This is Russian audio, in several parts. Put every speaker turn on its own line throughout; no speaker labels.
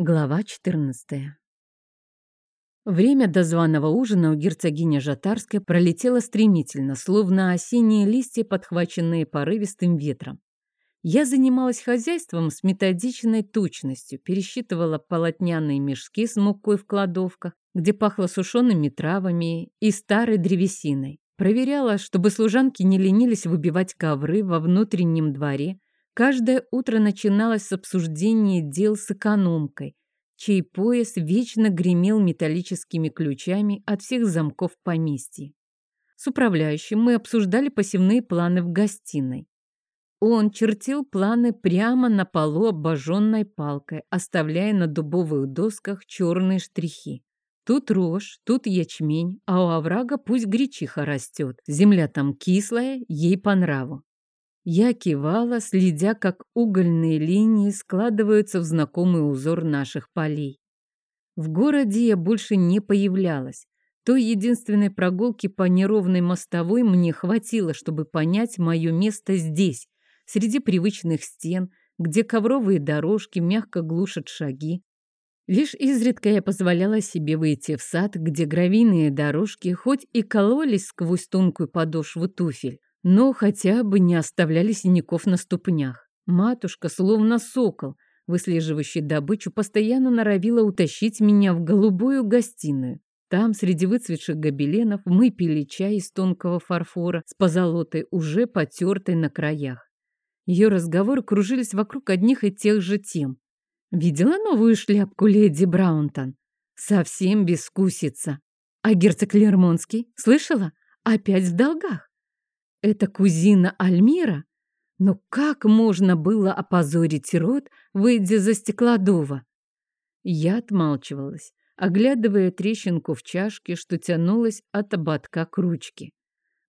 Глава 14 Время до званого ужина у герцогини Жатарской пролетело стремительно, словно осенние листья, подхваченные порывистым ветром. Я занималась хозяйством с методичной точностью, пересчитывала полотняные мешки с мукой в кладовках, где пахло сушеными травами и старой древесиной. Проверяла, чтобы служанки не ленились выбивать ковры во внутреннем дворе, Каждое утро начиналось с обсуждения дел с экономкой, чей пояс вечно гремел металлическими ключами от всех замков поместья. С управляющим мы обсуждали посевные планы в гостиной. Он чертил планы прямо на полу обожженной палкой, оставляя на дубовых досках черные штрихи. Тут рожь, тут ячмень, а у оврага пусть гречиха растет. Земля там кислая, ей по нраву. Я кивала, следя, как угольные линии складываются в знакомый узор наших полей. В городе я больше не появлялась. Той единственной прогулки по неровной мостовой мне хватило, чтобы понять мое место здесь, среди привычных стен, где ковровые дорожки мягко глушат шаги. Лишь изредка я позволяла себе выйти в сад, где гравийные дорожки хоть и кололись сквозь тонкую подошву туфель, но хотя бы не оставляли синяков на ступнях. Матушка, словно сокол, выслеживающий добычу, постоянно норовила утащить меня в голубую гостиную. Там, среди выцветших гобеленов, мы пили чай из тонкого фарфора с позолотой, уже потертой на краях. Ее разговоры кружились вокруг одних и тех же тем. Видела новую шляпку леди Браунтон? Совсем бескусица. А герцог Лермонский? Слышала? Опять в долгах. Это кузина Альмира? Но как можно было опозорить род, выйдя за стеклодува? Я отмалчивалась, оглядывая трещинку в чашке, что тянулась от ободка к ручке.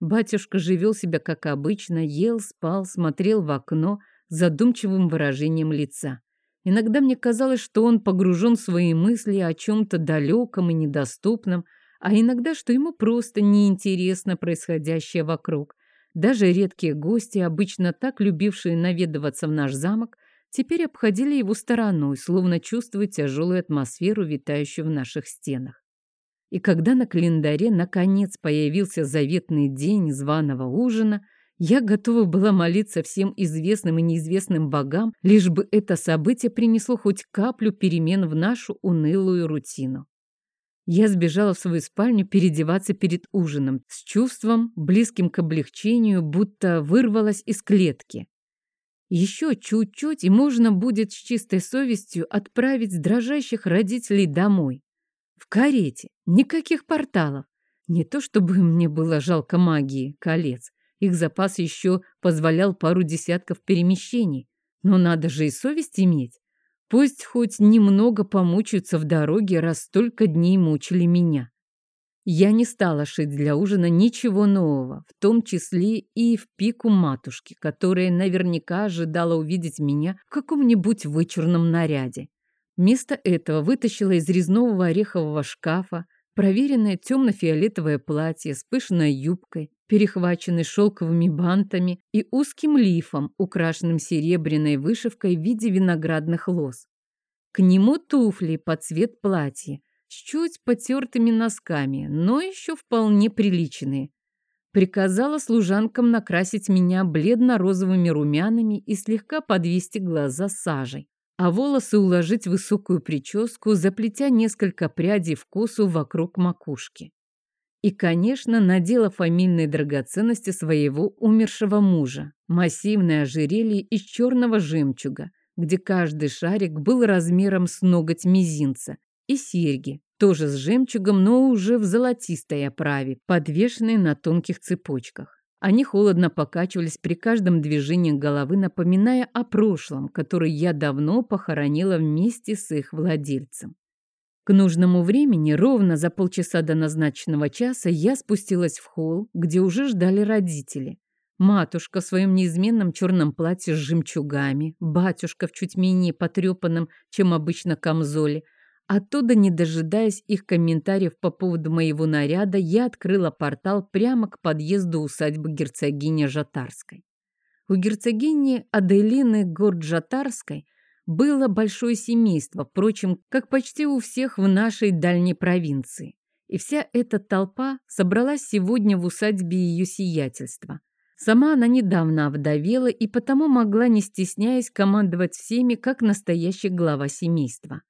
Батюшка живел себя как обычно, ел, спал, смотрел в окно с задумчивым выражением лица. Иногда мне казалось, что он погружен в свои мысли о чем-то далеком и недоступном, а иногда, что ему просто неинтересно происходящее вокруг. Даже редкие гости, обычно так любившие наведываться в наш замок, теперь обходили его стороной, словно чувствуя тяжелую атмосферу, витающую в наших стенах. И когда на календаре наконец появился заветный день званого ужина, я готова была молиться всем известным и неизвестным богам, лишь бы это событие принесло хоть каплю перемен в нашу унылую рутину. Я сбежала в свою спальню переодеваться перед ужином с чувством, близким к облегчению, будто вырвалась из клетки. Еще чуть-чуть, и можно будет с чистой совестью отправить дрожащих родителей домой. В карете, никаких порталов. Не то чтобы мне было жалко магии, колец. Их запас еще позволял пару десятков перемещений. Но надо же и совесть иметь. Пусть хоть немного помучаются в дороге, раз столько дней мучили меня. Я не стала шить для ужина ничего нового, в том числе и в пику матушки, которая наверняка ожидала увидеть меня в каком-нибудь вычурном наряде. Вместо этого вытащила из резного орехового шкафа проверенное темно-фиолетовое платье с пышной юбкой, перехваченной шелковыми бантами и узким лифом, украшенным серебряной вышивкой в виде виноградных лоз. К нему туфли под цвет платья, с чуть потертыми носками, но еще вполне приличные. Приказала служанкам накрасить меня бледно-розовыми румянами и слегка подвести глаза сажей а волосы уложить в высокую прическу, заплетя несколько прядей в косу вокруг макушки. И, конечно, надела фамильные драгоценности своего умершего мужа, массивное ожерелье из черного жемчуга, где каждый шарик был размером с ноготь мизинца, и серьги, тоже с жемчугом, но уже в золотистой оправе, подвешенные на тонких цепочках. Они холодно покачивались при каждом движении головы, напоминая о прошлом, которое я давно похоронила вместе с их владельцем. К нужному времени, ровно за полчаса до назначенного часа, я спустилась в холл, где уже ждали родители. Матушка в своем неизменном черном платье с жемчугами, батюшка в чуть менее потрепанном, чем обычно, камзоле – Оттуда, не дожидаясь их комментариев по поводу моего наряда, я открыла портал прямо к подъезду усадьбы герцогини Жатарской. У герцогини Аделины Горджатарской было большое семейство, впрочем, как почти у всех в нашей дальней провинции. И вся эта толпа собралась сегодня в усадьбе ее сиятельства. Сама она недавно овдовела и потому могла, не стесняясь, командовать всеми, как настоящий глава семейства.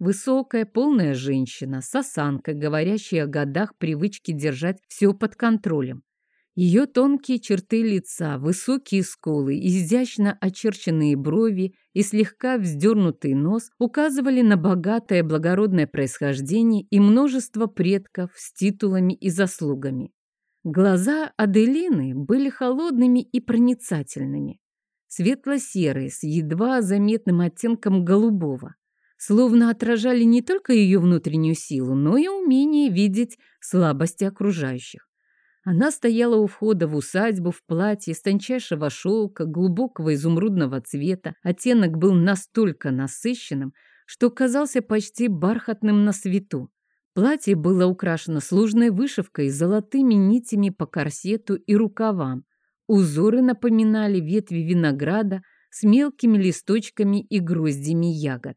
Высокая, полная женщина с осанкой, говорящая о годах привычки держать все под контролем. Ее тонкие черты лица, высокие скулы, изящно очерченные брови и слегка вздернутый нос указывали на богатое благородное происхождение и множество предков с титулами и заслугами. Глаза Аделины были холодными и проницательными, светло-серые, с едва заметным оттенком голубого, словно отражали не только ее внутреннюю силу, но и умение видеть слабости окружающих. Она стояла у входа в усадьбу в платье из тончайшего шелка, глубокого изумрудного цвета. Оттенок был настолько насыщенным, что казался почти бархатным на свету. Платье было украшено сложной вышивкой с золотыми нитями по корсету и рукавам. Узоры напоминали ветви винограда с мелкими листочками и гроздями ягод.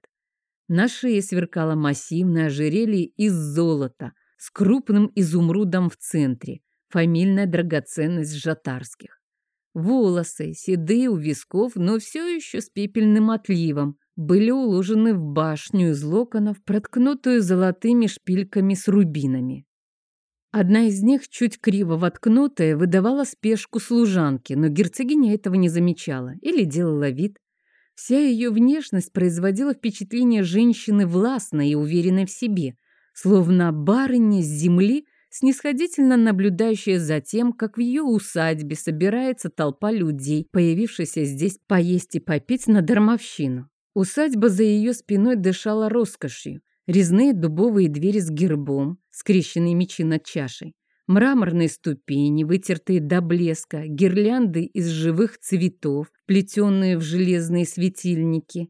На шее сверкало массивное ожерелье из золота с крупным изумрудом в центре, фамильная драгоценность жатарских. Волосы, седые у висков, но все еще с пепельным отливом, были уложены в башню из локонов, проткнутую золотыми шпильками с рубинами. Одна из них, чуть криво воткнутая, выдавала спешку служанки, но герцогиня этого не замечала или делала вид. Вся ее внешность производила впечатление женщины властной и уверенной в себе, словно барыня с земли, снисходительно наблюдающая за тем, как в ее усадьбе собирается толпа людей, появившаяся здесь поесть и попить на дармовщину. Усадьба за ее спиной дышала роскошью. Резные дубовые двери с гербом, скрещенные мечи над чашей, мраморные ступени, вытертые до блеска, гирлянды из живых цветов, плетенные в железные светильники.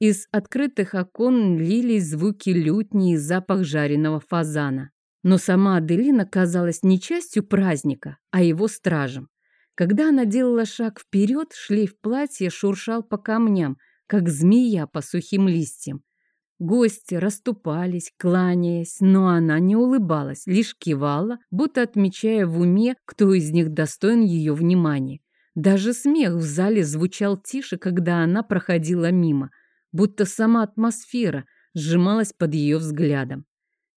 Из открытых окон лились звуки лютни и запах жареного фазана. Но сама Аделина казалась не частью праздника, а его стражем. Когда она делала шаг вперед, шлейф платья шуршал по камням, как змея по сухим листьям. Гости расступались, кланяясь, но она не улыбалась, лишь кивала, будто отмечая в уме, кто из них достоин ее внимания. Даже смех в зале звучал тише, когда она проходила мимо, будто сама атмосфера сжималась под ее взглядом.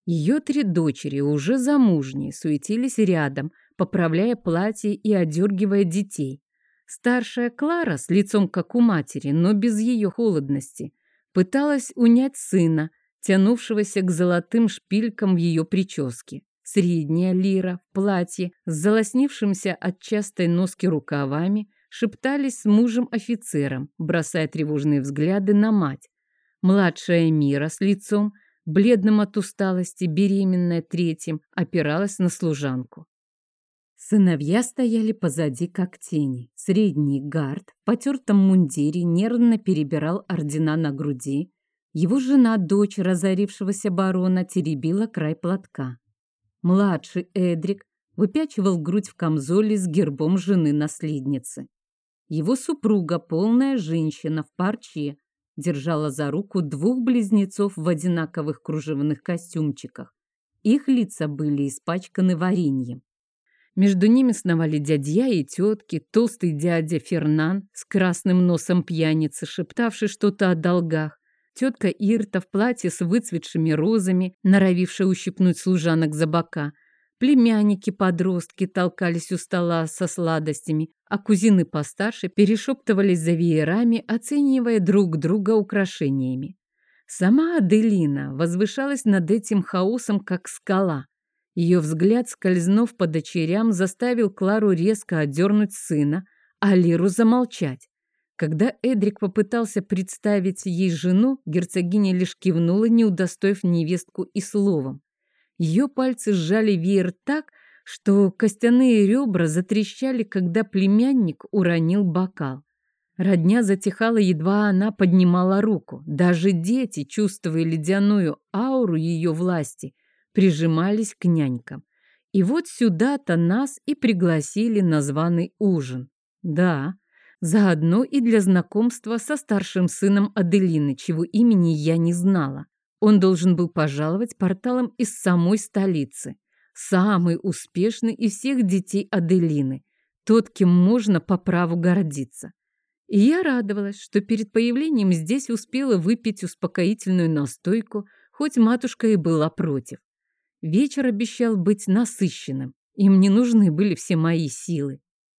Ее три дочери, уже замужние, суетились рядом, поправляя платье и одергивая детей. Старшая Клара, с лицом как у матери, но без ее холодности, пыталась унять сына, тянувшегося к золотым шпилькам в ее прическе. Средняя Лира в платье с залоснившимся от частой носки рукавами шептались с мужем-офицером, бросая тревожные взгляды на мать. Младшая Мира с лицом, бледным от усталости, беременная третьим, опиралась на служанку. Сыновья стояли позади, как тени. Средний гард в потертом мундире нервно перебирал ордена на груди. Его жена, дочь разорившегося барона, теребила край платка. Младший Эдрик выпячивал грудь в камзоле с гербом жены-наследницы. Его супруга, полная женщина в парче, держала за руку двух близнецов в одинаковых кружевных костюмчиках. Их лица были испачканы вареньем. Между ними сновали дядья и тетки, толстый дядя Фернан с красным носом пьяницы, шептавший что-то о долгах, тетка Ирта в платье с выцветшими розами, норовившая ущипнуть служанок за бока, племянники-подростки толкались у стола со сладостями, а кузины постарше перешептывались за веерами, оценивая друг друга украшениями. Сама Аделина возвышалась над этим хаосом, как скала – ее взгляд, скользнув по дочерям, заставил Клару резко отдернуть сына, а Лиру замолчать. Когда Эдрик попытался представить ей жену, герцогиня лишь кивнула, не удостоив невестку и словом. Ее пальцы сжали веер так, что костяные ребра затрещали, когда племянник уронил бокал. Родня затихала, едва она поднимала руку. Даже дети, чувствуя ледяную ауру ее власти, прижимались к нянькам. И вот сюда-то нас и пригласили на званый ужин. Да, Заодно и для знакомства со старшим сыном Аделины, чего имени я не знала. Он должен был пожаловать порталом из самой столицы. Самый успешный из всех детей Аделины. Тот, кем можно по праву гордиться. И я радовалась, что перед появлением здесь успела выпить успокоительную настойку, хоть матушка и была против. Вечер обещал быть насыщенным. Им не нужны были все мои силы.